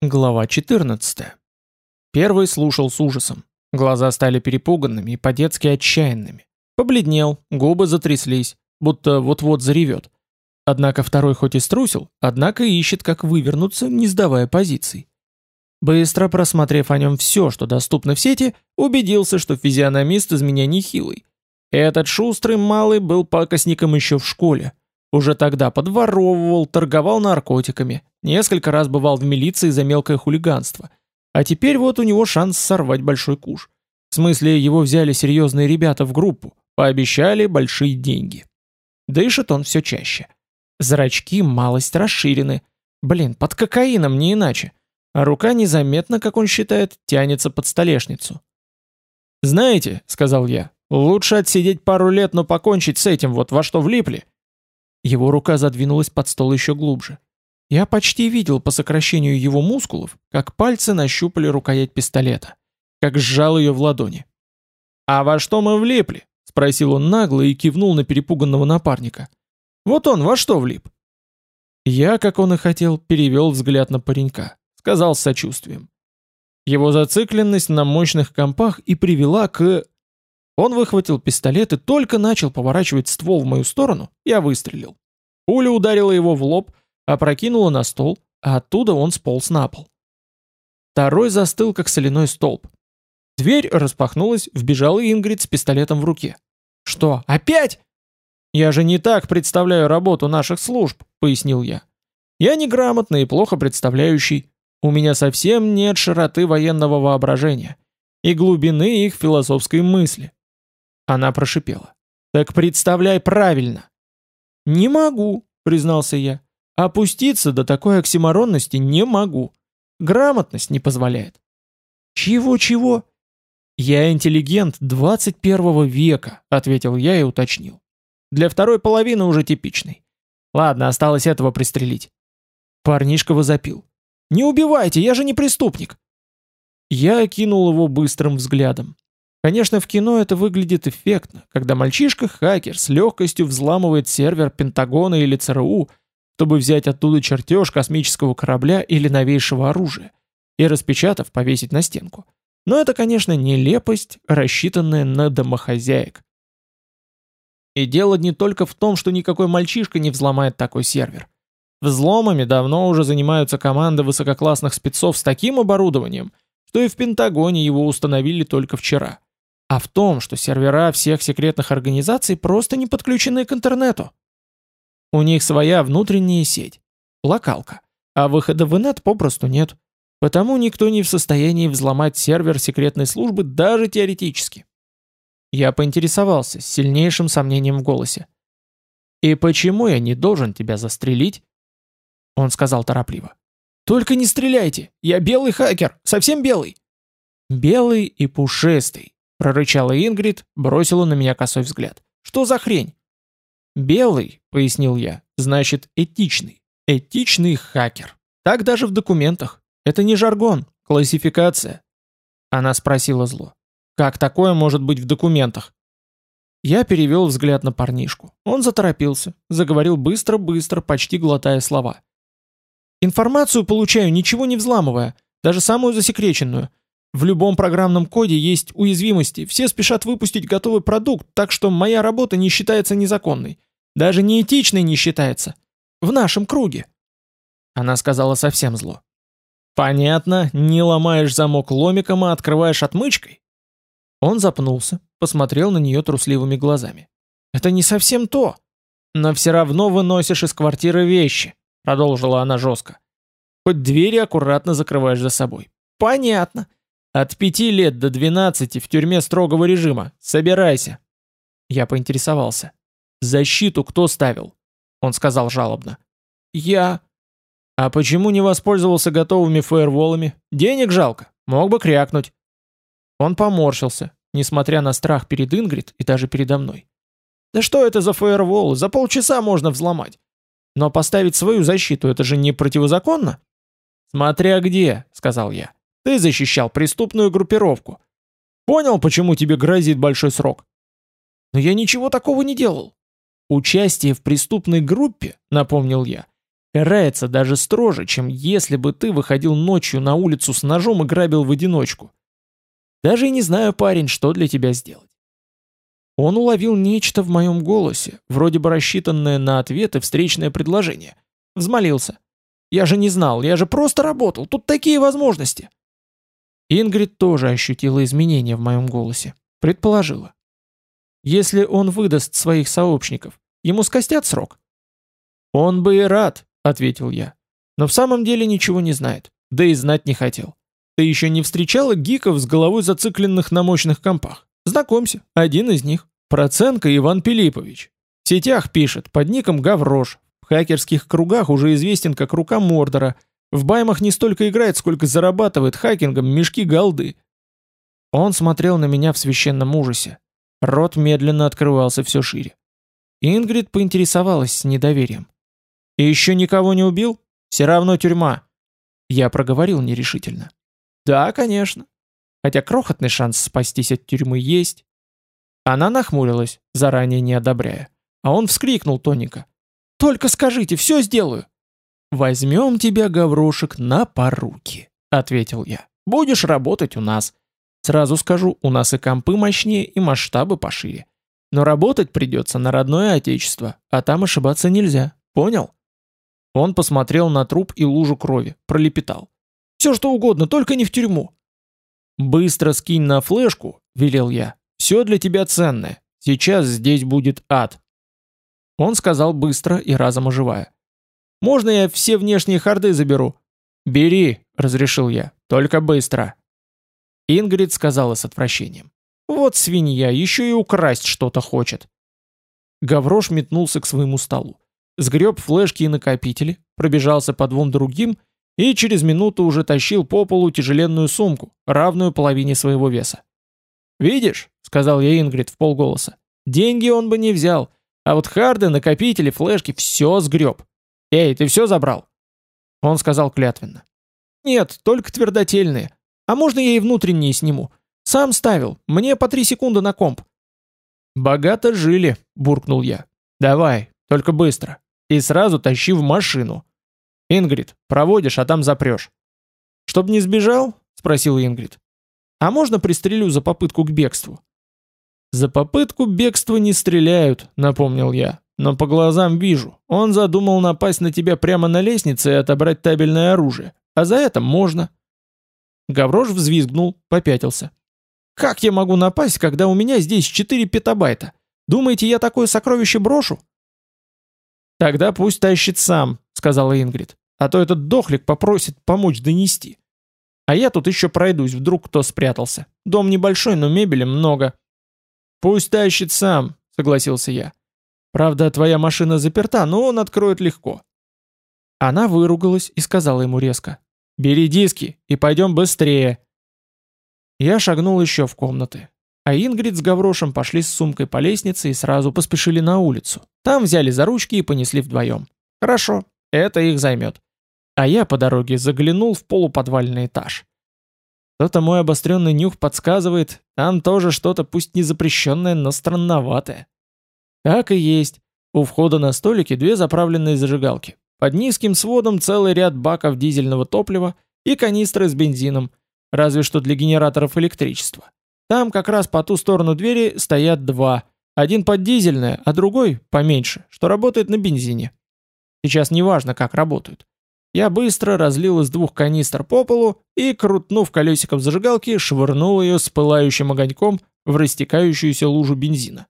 Глава 14. Первый слушал с ужасом. Глаза стали перепуганными и по-детски отчаянными. Побледнел, губы затряслись, будто вот-вот заревет. Однако второй хоть и струсил, однако ищет, как вывернуться, не сдавая позиций. Быстро просмотрев о нем все, что доступно в сети, убедился, что физиономист из меня нехилый. Этот шустрый малый был пакостником еще в школе. Уже тогда подворовывал, торговал наркотиками, несколько раз бывал в милиции за мелкое хулиганство. А теперь вот у него шанс сорвать большой куш. В смысле, его взяли серьезные ребята в группу, пообещали большие деньги. Дышит он все чаще. Зрачки малость расширены. Блин, под кокаином не иначе. А рука незаметно, как он считает, тянется под столешницу. «Знаете», — сказал я, — «лучше отсидеть пару лет, но покончить с этим вот во что влипли». Его рука задвинулась под стол еще глубже. Я почти видел по сокращению его мускулов, как пальцы нащупали рукоять пистолета, как сжал ее в ладони. «А во что мы влипли?» — спросил он нагло и кивнул на перепуганного напарника. «Вот он во что влип?» Я, как он и хотел, перевел взгляд на паренька, сказал с сочувствием. Его зацикленность на мощных компах и привела к... Он выхватил пистолет и только начал поворачивать ствол в мою сторону, я выстрелил. Пуля ударила его в лоб, опрокинула на стол, а оттуда он сполз на пол. Второй застыл, как соляной столб. Дверь распахнулась, вбежала Ингрид с пистолетом в руке. «Что, опять?» «Я же не так представляю работу наших служб», — пояснил я. «Я неграмотный и плохо представляющий. У меня совсем нет широты военного воображения и глубины их философской мысли. Она прошипела. «Так представляй правильно!» «Не могу», — признался я. «Опуститься до такой оксиморонности не могу. Грамотность не позволяет». «Чего-чего?» «Я интеллигент 21 века», — ответил я и уточнил. «Для второй половины уже типичный. Ладно, осталось этого пристрелить». Парнишка возопил. «Не убивайте, я же не преступник!» Я окинул его быстрым взглядом. Конечно, в кино это выглядит эффектно, когда мальчишка-хакер с легкостью взламывает сервер Пентагона или ЦРУ, чтобы взять оттуда чертеж космического корабля или новейшего оружия, и распечатав, повесить на стенку. Но это, конечно, нелепость, рассчитанная на домохозяек. И дело не только в том, что никакой мальчишка не взломает такой сервер. Взломами давно уже занимаются команды высококлассных спецов с таким оборудованием, что и в Пентагоне его установили только вчера а в том, что сервера всех секретных организаций просто не подключены к интернету. У них своя внутренняя сеть, локалка, а выхода в инет попросту нет. Потому никто не в состоянии взломать сервер секретной службы даже теоретически. Я поинтересовался с сильнейшим сомнением в голосе. «И почему я не должен тебя застрелить?» Он сказал торопливо. «Только не стреляйте! Я белый хакер, совсем белый!» «Белый и пушистый», Прорычала Ингрид, бросила на меня косой взгляд. «Что за хрень?» «Белый», — пояснил я, — «значит этичный. Этичный хакер. Так даже в документах. Это не жаргон, классификация». Она спросила зло. «Как такое может быть в документах?» Я перевел взгляд на парнишку. Он заторопился, заговорил быстро-быстро, почти глотая слова. «Информацию получаю, ничего не взламывая, даже самую засекреченную. В любом программном коде есть уязвимости, все спешат выпустить готовый продукт, так что моя работа не считается незаконной. Даже неэтичной не считается. В нашем круге. Она сказала совсем зло. Понятно, не ломаешь замок ломиком, а открываешь отмычкой? Он запнулся, посмотрел на нее трусливыми глазами. Это не совсем то. Но все равно выносишь из квартиры вещи, продолжила она жестко. Хоть двери аккуратно закрываешь за собой. Понятно. От пяти лет до двенадцати в тюрьме строгого режима. Собирайся. Я поинтересовался. Защиту кто ставил? Он сказал жалобно. Я. А почему не воспользовался готовыми фаерволами? Денег жалко. Мог бы крякнуть. Он поморщился, несмотря на страх перед Ингрид и даже передо мной. Да что это за фаерволы? За полчаса можно взломать. Но поставить свою защиту это же не противозаконно? Смотря где, сказал я. Ты защищал преступную группировку. Понял, почему тебе грозит большой срок? Но я ничего такого не делал. Участие в преступной группе, напомнил я, Карается даже строже, чем если бы ты выходил ночью на улицу с ножом и грабил в одиночку. Даже и не знаю, парень, что для тебя сделать. Он уловил нечто в моем голосе, вроде бы рассчитанное на ответ и встречное предложение. Взмолился. «Я же не знал, я же просто работал, тут такие возможности!» Ингрид тоже ощутила изменения в моем голосе. Предположила. «Если он выдаст своих сообщников, ему скостят срок?» «Он бы и рад», — ответил я. «Но в самом деле ничего не знает, да и знать не хотел. Ты еще не встречала гиков с головой зацикленных на мощных компах? Знакомься, один из них. Проценко Иван Пилипович. В сетях пишет, под ником Гаврош. В хакерских кругах уже известен как рука Мордора. В баймах не столько играет, сколько зарабатывает хакингом мешки голды. Он смотрел на меня в священном ужасе. Рот медленно открывался все шире. Ингрид поинтересовалась с недоверием. «И еще никого не убил? Все равно тюрьма». Я проговорил нерешительно. «Да, конечно. Хотя крохотный шанс спастись от тюрьмы есть». Она нахмурилась, заранее не одобряя. А он вскрикнул тоненько. «Только скажите, все сделаю!» «Возьмем тебя, Гаврошек, на поруки», — ответил я. «Будешь работать у нас. Сразу скажу, у нас и компы мощнее, и масштабы пошире. Но работать придется на родное отечество, а там ошибаться нельзя. Понял?» Он посмотрел на труп и лужу крови, пролепетал. «Все что угодно, только не в тюрьму». «Быстро скинь на флешку», — велел я. «Все для тебя ценное. Сейчас здесь будет ад». Он сказал быстро и разом оживая. «Можно я все внешние харды заберу?» «Бери», — разрешил я. «Только быстро». Ингрид сказала с отвращением. «Вот свинья, еще и украсть что-то хочет». Гаврош метнулся к своему столу. Сгреб флешки и накопители, пробежался по двум другим и через минуту уже тащил по полу тяжеленную сумку, равную половине своего веса. «Видишь», — сказал я Ингрид в полголоса, — «деньги он бы не взял, а вот харды, накопители, флешки — все сгреб. Эй, ты все забрал?» Он сказал клятвенно. «Нет, только твердотельные. А можно я и внутренние сниму? Сам ставил, мне по три секунды на комп». «Богато жили», — буркнул я. «Давай, только быстро. И сразу тащи в машину. Ингрид, проводишь, а там запрешь. Чтоб не сбежал? Спросил Ингрид. А можно пристрелю за попытку к бегству? За попытку бегства не стреляют, напомнил я. Но по глазам вижу, он задумал напасть на тебя прямо на лестнице и отобрать табельное оружие. А за это можно. Гаврош взвизгнул, попятился. «Как я могу напасть, когда у меня здесь 4 петабайта? Думаете, я такое сокровище брошу?» «Тогда пусть тащит сам», — сказала Ингрид. «А то этот дохлик попросит помочь донести. А я тут еще пройдусь, вдруг кто спрятался. Дом небольшой, но мебели много». «Пусть тащит сам», — согласился я. «Правда, твоя машина заперта, но он откроет легко». Она выругалась и сказала ему резко. «Бери диски и пойдем быстрее». Я шагнул еще в комнаты. А Ингрид с Гаврошем пошли с сумкой по лестнице и сразу поспешили на улицу. Там взяли за ручки и понесли вдвоем. Хорошо, это их займет. А я по дороге заглянул в полуподвальный этаж. Кто-то мой обостренный нюх подсказывает, там тоже что-то пусть не запрещенное, но странноватое. Так и есть. У входа на столике две заправленные зажигалки. Под низким сводом целый ряд баков дизельного топлива и канистры с бензином, разве что для генераторов электричества. Там как раз по ту сторону двери стоят два. Один под дизельное, а другой, поменьше, что работает на бензине. Сейчас неважно, как работают. Я быстро разлил из двух канистр по полу и, крутнув колесиком зажигалки, швырнул ее с пылающим огоньком в растекающуюся лужу бензина.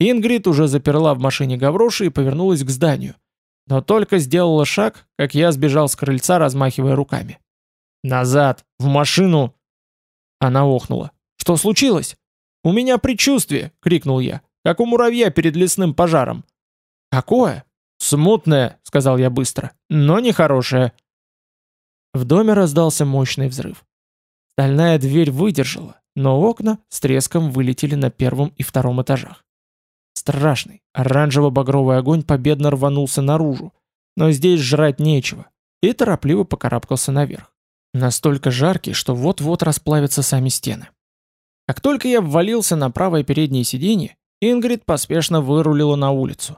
Ингрид уже заперла в машине Гавроши и повернулась к зданию. Но только сделала шаг, как я сбежал с крыльца, размахивая руками. «Назад! В машину!» Она охнула. «Что случилось?» «У меня предчувствие!» — крикнул я, как у муравья перед лесным пожаром. «Какое?» «Смутное», — сказал я быстро, — «но нехорошее». В доме раздался мощный взрыв. Стальная дверь выдержала, но окна с треском вылетели на первом и втором этажах. Страшный, оранжево-багровый огонь победно рванулся наружу, но здесь жрать нечего, и торопливо покарабкался наверх. Настолько жаркий, что вот-вот расплавятся сами стены. Как только я ввалился на правое переднее сиденье, Ингрид поспешно вырулила на улицу.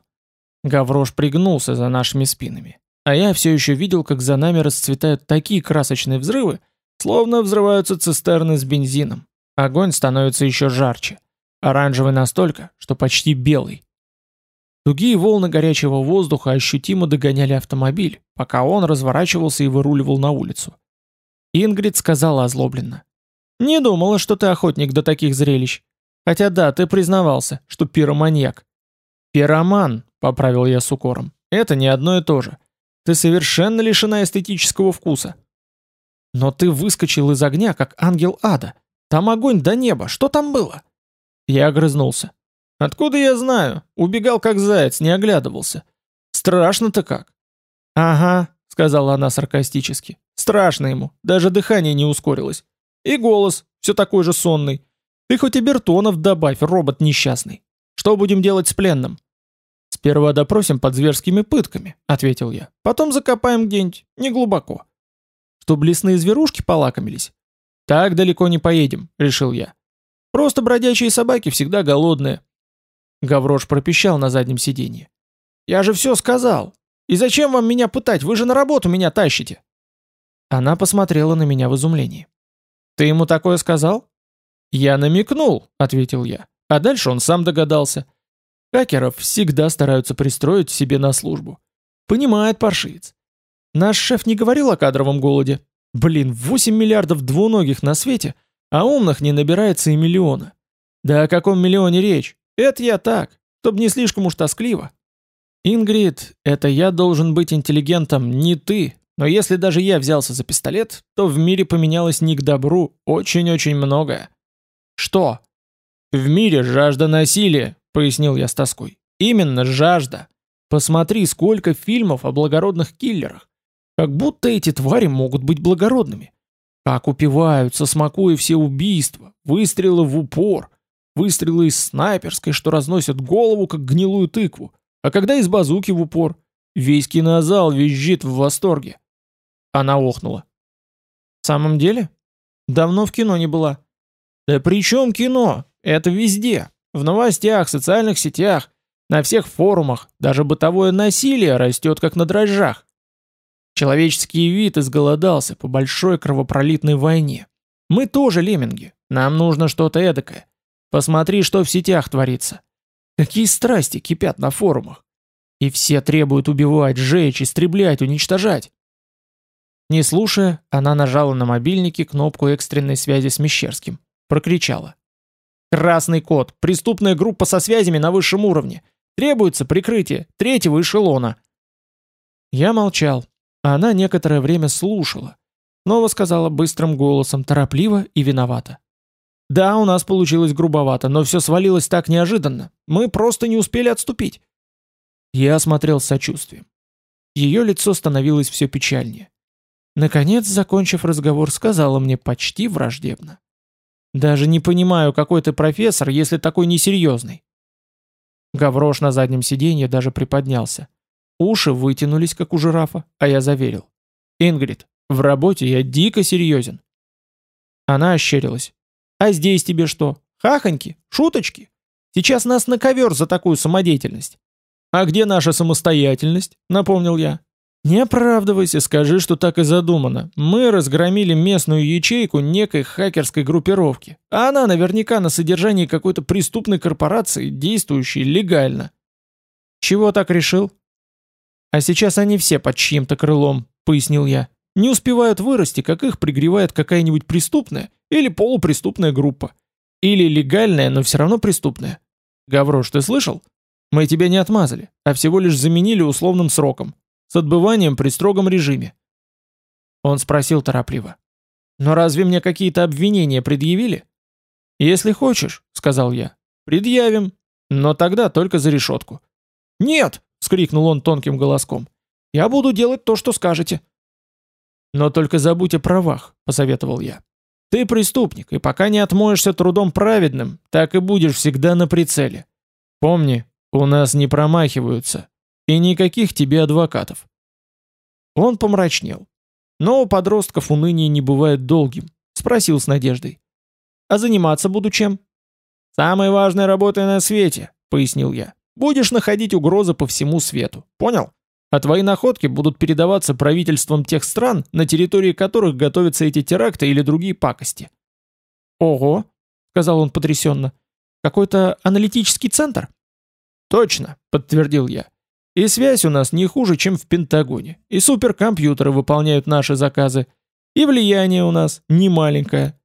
Гаврош пригнулся за нашими спинами. А я все еще видел, как за нами расцветают такие красочные взрывы, словно взрываются цистерны с бензином. Огонь становится еще жарче. Оранжевый настолько, что почти белый. Тугие волны горячего воздуха ощутимо догоняли автомобиль, пока он разворачивался и выруливал на улицу. Ингрид сказала озлобленно. «Не думала, что ты охотник до таких зрелищ. Хотя да, ты признавался, что пироманьяк». «Пироман», — поправил я с укором. «Это не одно и то же. Ты совершенно лишена эстетического вкуса. Но ты выскочил из огня, как ангел ада. Там огонь до неба. Что там было? Я огрызнулся. Откуда я знаю? Убегал как заяц, не оглядывался. Страшно-то как. Ага, сказала она саркастически. Страшно ему, даже дыхание не ускорилось. И голос, все такой же сонный. Ты хоть и Бертонов добавь, робот несчастный. Что будем делать с пленным? «Сперва допросим под зверскими пытками», — ответил я. «Потом закопаем где-нибудь, неглубоко». «Чтоб лесные зверушки полакомились?» «Так далеко не поедем», — решил я. «Просто бродячие собаки всегда голодные». Гаврош пропищал на заднем сиденье. «Я же все сказал. И зачем вам меня пытать? Вы же на работу меня тащите». Она посмотрела на меня в изумлении. «Ты ему такое сказал?» «Я намекнул», — ответил я. А дальше он сам догадался. Хакеров всегда стараются пристроить себе на службу. Понимает паршиец. Наш шеф не говорил о кадровом голоде. Блин, 8 миллиардов двуногих на свете, а умных не набирается и миллиона. Да о каком миллионе речь? Это я так, чтобы не слишком уж тоскливо. Ингрид, это я должен быть интеллигентом, не ты. Но если даже я взялся за пистолет, то в мире поменялось не к добру очень-очень многое. Что? В мире жажда насилия, пояснил я с тоской. Именно жажда. Посмотри, сколько фильмов о благородных киллерах. Как будто эти твари могут быть благородными. Как упиваются, смакуя все убийства, выстрелы в упор, выстрелы из снайперской, что разносят голову, как гнилую тыкву, а когда из базуки в упор, весь кинозал визжит в восторге. Она охнула. В самом деле? Давно в кино не была. Да при чем кино? Это везде. В новостях, социальных сетях, на всех форумах, даже бытовое насилие растет как на дрожжах. Человеческий вид изголодался по большой кровопролитной войне. Мы тоже лемминги, нам нужно что-то эдакое. Посмотри, что в сетях творится. Какие страсти кипят на форумах. И все требуют убивать, сжечь, истреблять, уничтожать. Не слушая, она нажала на мобильнике кнопку экстренной связи с Мещерским. Прокричала. Красный код. Преступная группа со связями на высшем уровне. Требуется прикрытие третьего эшелона. Я молчал. А она некоторое время слушала. Снова сказала быстрым голосом, торопливо и виновата. Да, у нас получилось грубовато, но все свалилось так неожиданно. Мы просто не успели отступить. Я осмотрел с сочувствием. Ее лицо становилось все печальнее. Наконец, закончив разговор, сказала мне почти враждебно. Даже не понимаю, какой ты профессор, если такой несерьезный. Гаврош на заднем сиденье даже приподнялся. Уши вытянулись, как у жирафа, а я заверил. «Ингрид, в работе я дико серьезен». Она ощерилась. «А здесь тебе что? Хахоньки? Шуточки? Сейчас нас на ковер за такую самодеятельность». «А где наша самостоятельность?» — напомнил я. Не оправдывайся, скажи, что так и задумано. Мы разгромили местную ячейку некой хакерской группировки, а она наверняка на содержании какой-то преступной корпорации, действующей легально. Чего так решил? А сейчас они все под чьим-то крылом, пояснил я. Не успевают вырасти, как их пригревает какая-нибудь преступная или полупреступная группа. Или легальная, но все равно преступная. Гаврош, ты слышал? Мы тебя не отмазали, а всего лишь заменили условным сроком с отбыванием при строгом режиме. Он спросил торопливо. «Но разве мне какие-то обвинения предъявили?» «Если хочешь», — сказал я, — «предъявим, но тогда только за решетку». «Нет!» — вскрикнул он тонким голоском. «Я буду делать то, что скажете». «Но только забудь о правах», — посоветовал я. «Ты преступник, и пока не отмоешься трудом праведным, так и будешь всегда на прицеле. Помни, у нас не промахиваются». И никаких тебе адвокатов. Он помрачнел. Но у подростков уныние не бывает долгим. Спросил с надеждой. А заниматься буду чем? Самой важной работой на свете, пояснил я. Будешь находить угрозы по всему свету. Понял? А твои находки будут передаваться правительствам тех стран, на территории которых готовятся эти теракты или другие пакости. Ого, сказал он потрясенно. Какой-то аналитический центр? Точно, подтвердил я. И связь у нас не хуже, чем в Пентагоне. И суперкомпьютеры выполняют наши заказы. И влияние у нас не маленькое.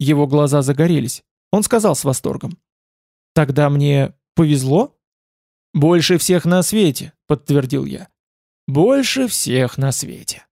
Его глаза загорелись. Он сказал с восторгом. Тогда мне повезло? Больше всех на свете, подтвердил я. Больше всех на свете.